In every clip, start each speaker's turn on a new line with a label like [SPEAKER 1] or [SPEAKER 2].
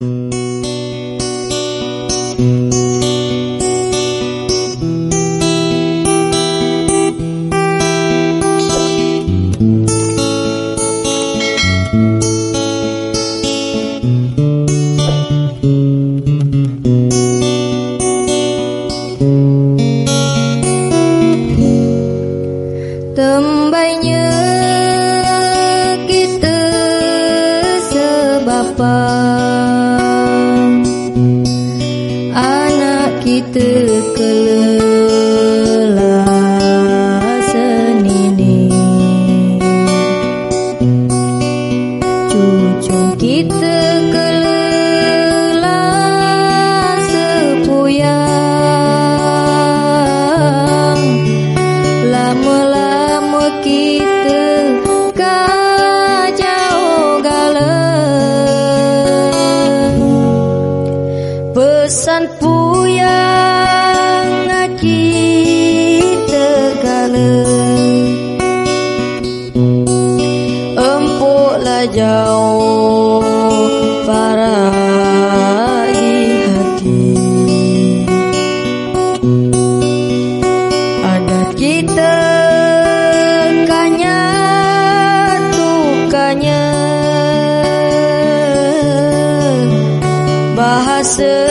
[SPEAKER 1] Mm. Ada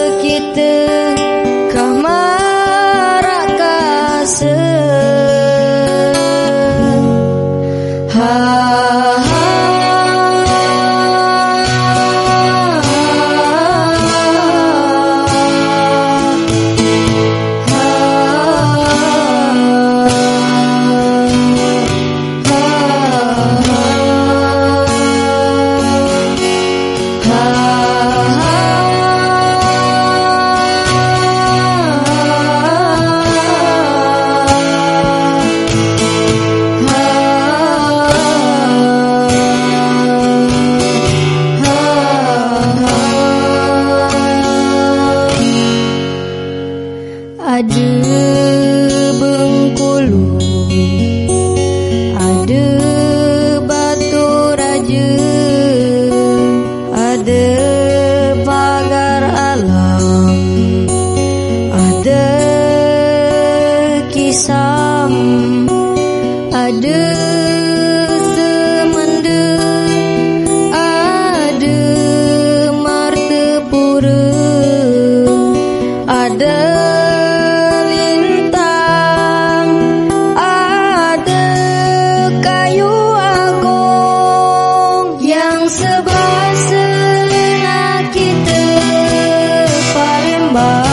[SPEAKER 2] love.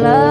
[SPEAKER 2] love.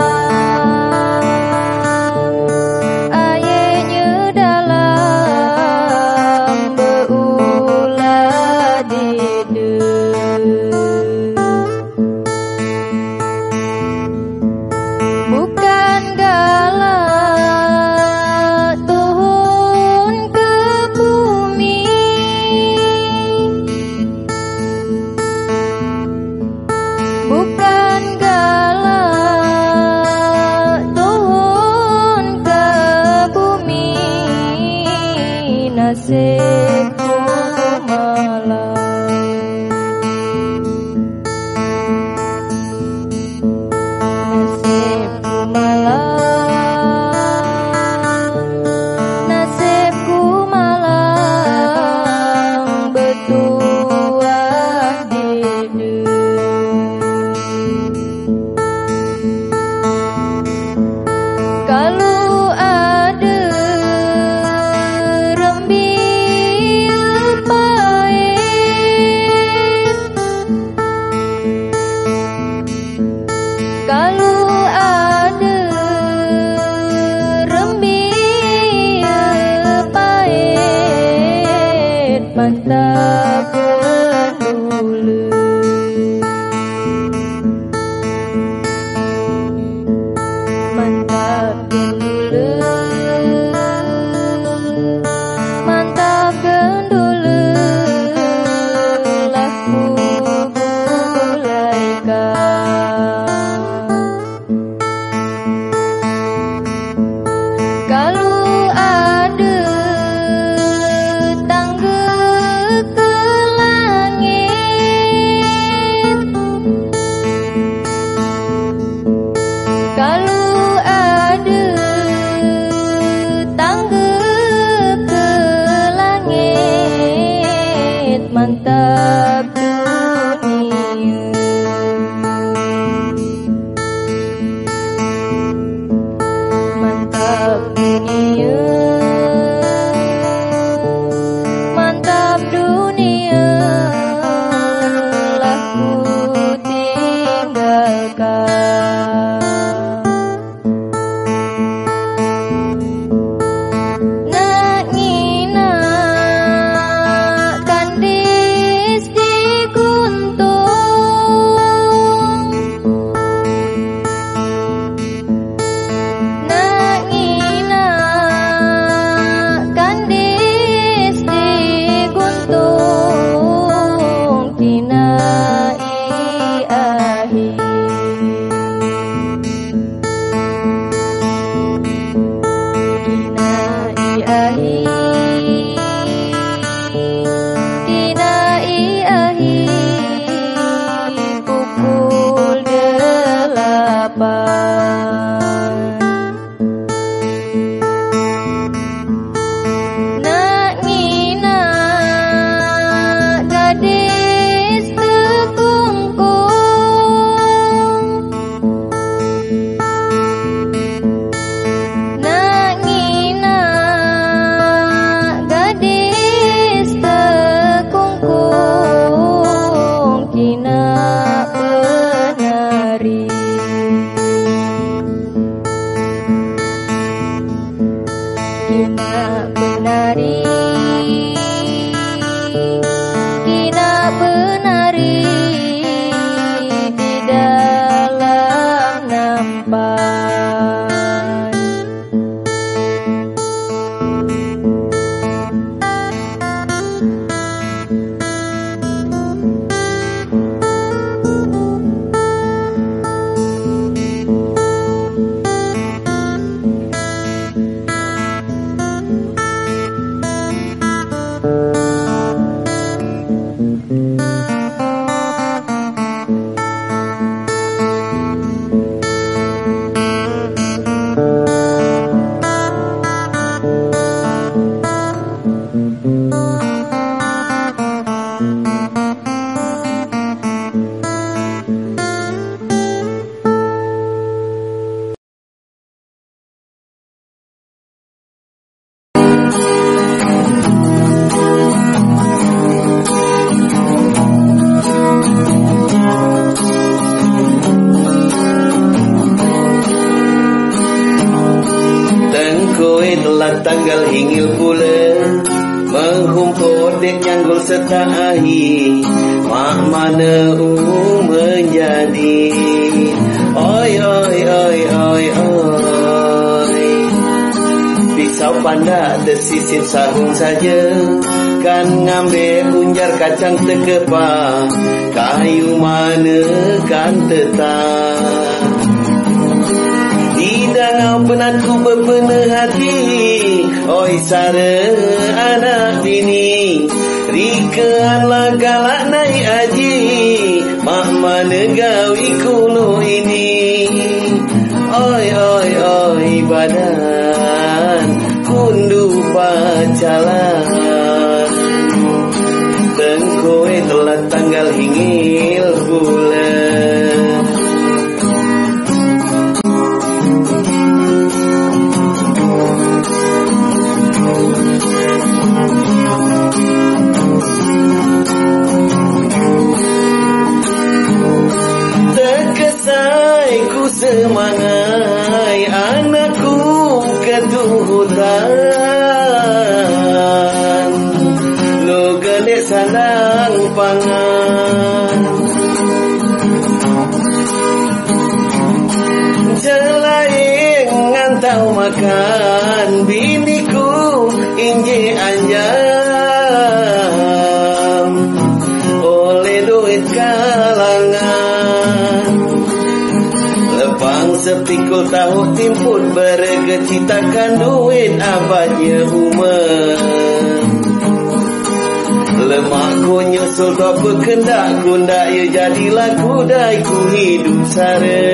[SPEAKER 2] Berkendak kundak ya jadilah kudai ku hidup sara.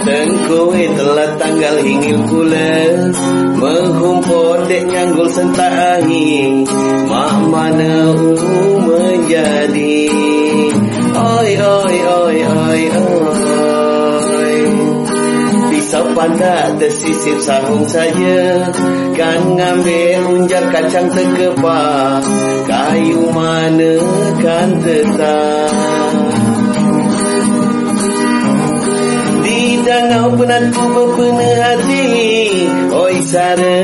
[SPEAKER 2] Tengkowe telah tanggal hingil pula Menghumpur dek nyanggul sentak angin. Mak mana u menjadi Pandak tersisip sahung saja. Kan ngambil unjar kacang terkepak Kayu mana kan tetap Di dangau penatku berpena hati Oi sara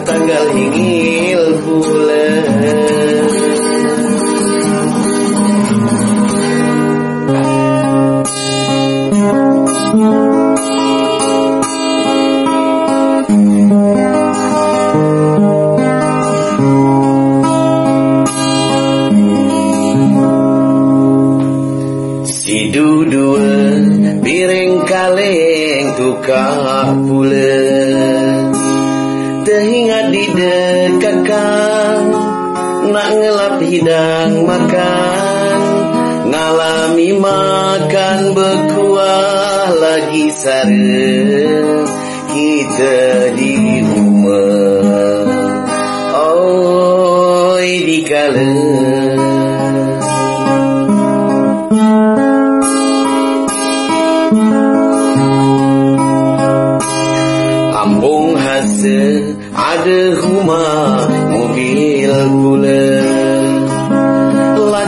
[SPEAKER 2] koin lah sara Kita di rumah. Oi di kala. Ambung hasil ada rumah mobil pula.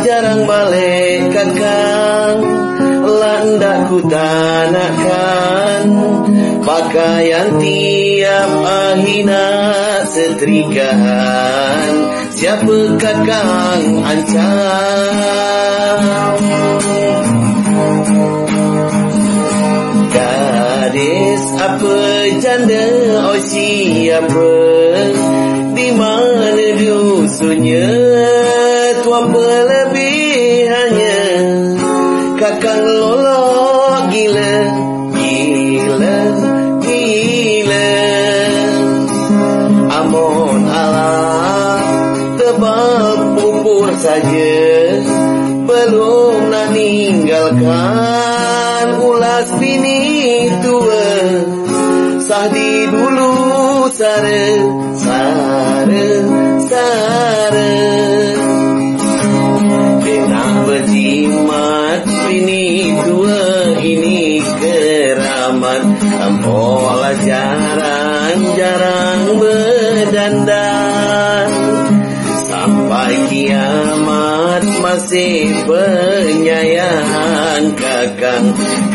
[SPEAKER 2] Jarang balik kakang Lah ku tanakan Pakaian tiap ahina setrikahan. Siapa kakang ancam? Gadis apa janda oh siapa? Di mana dusunnya? Tuan pelebihannya. Kakang lolok saja. Belum nak ninggalkan Ulas bini tua. Sahdi dulu sara Sara Sara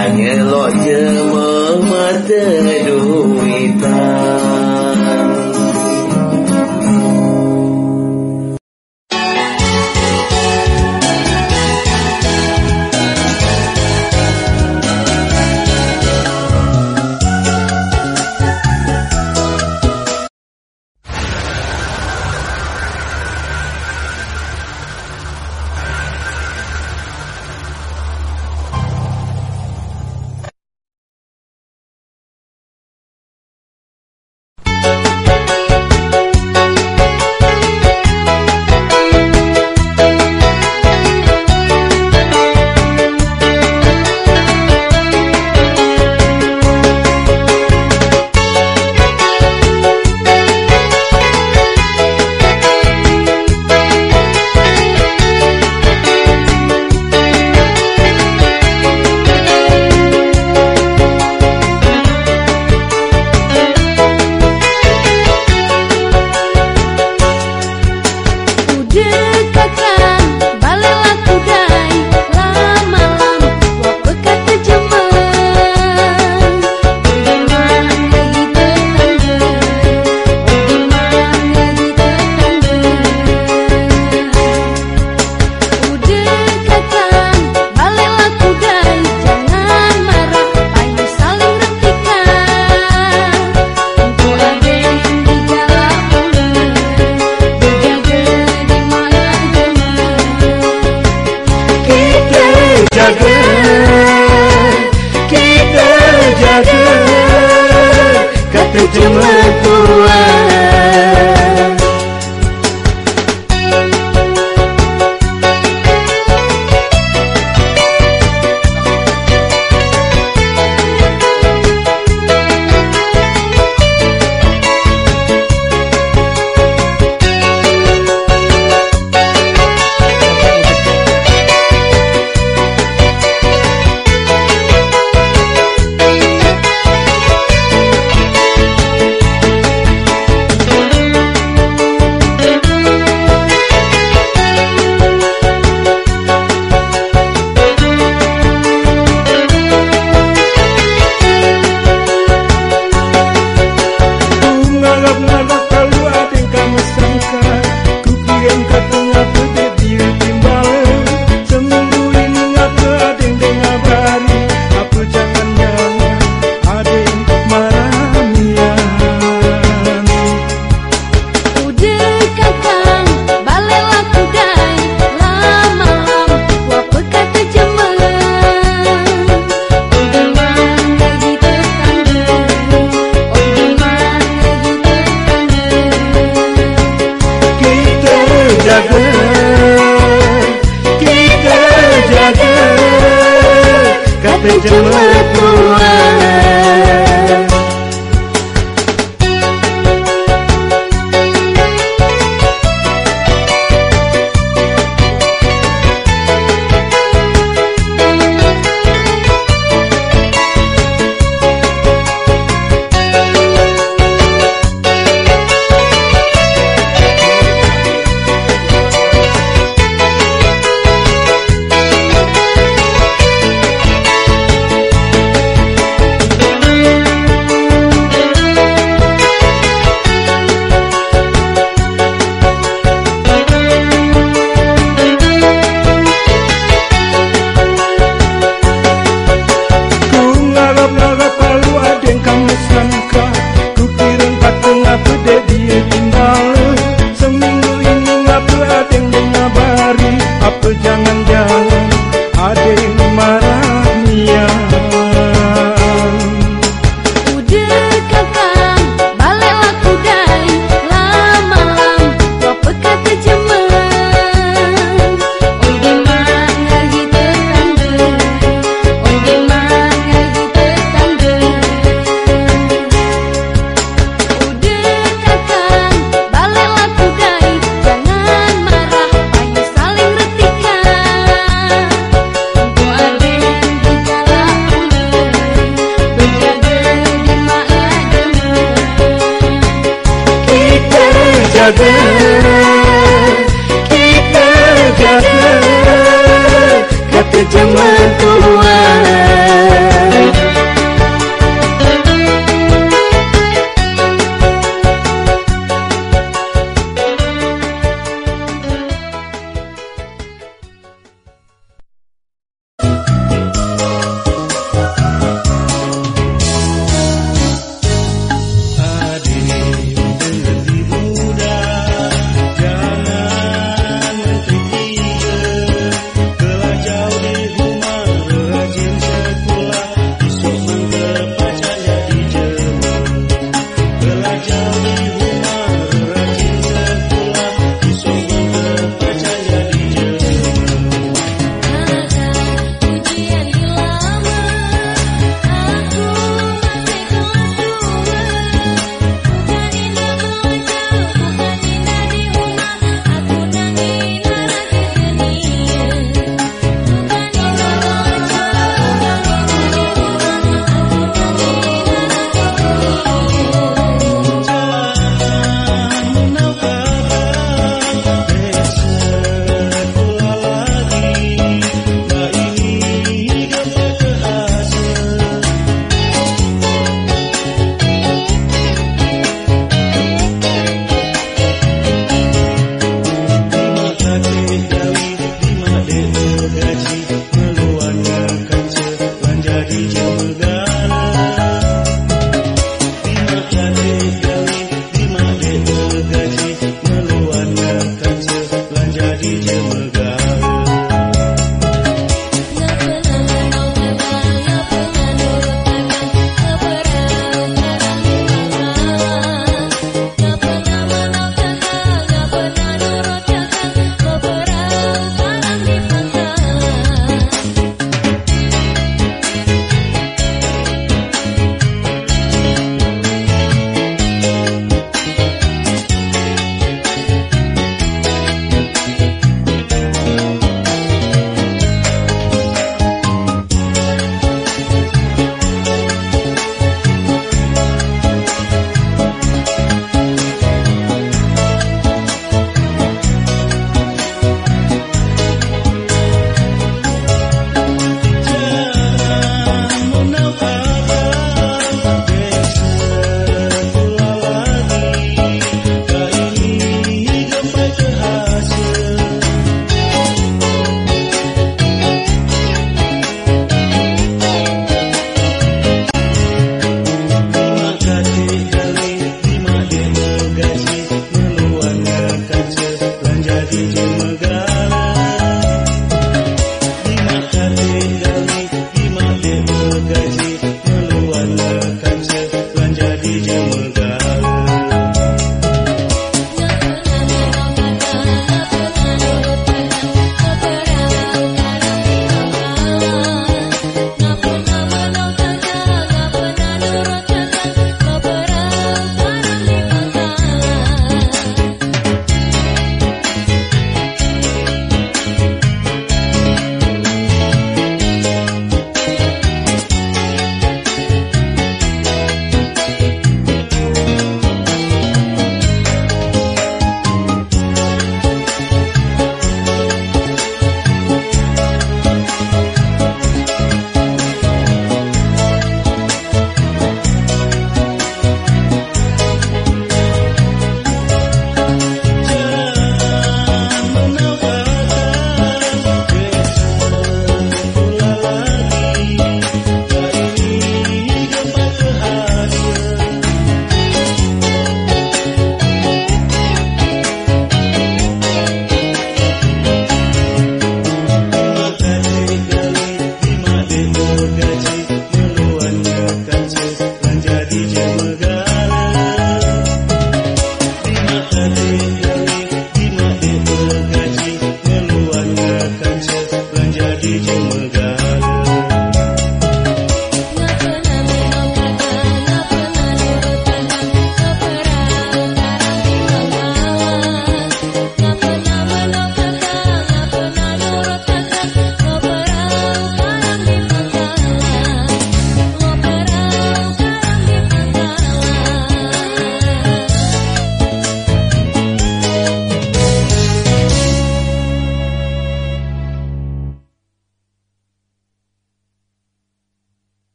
[SPEAKER 2] hanya lo je mata jaga Kita jaga. Kata cuma
[SPEAKER 1] Tuhan.
[SPEAKER 3] بجمال قواك Kelajau di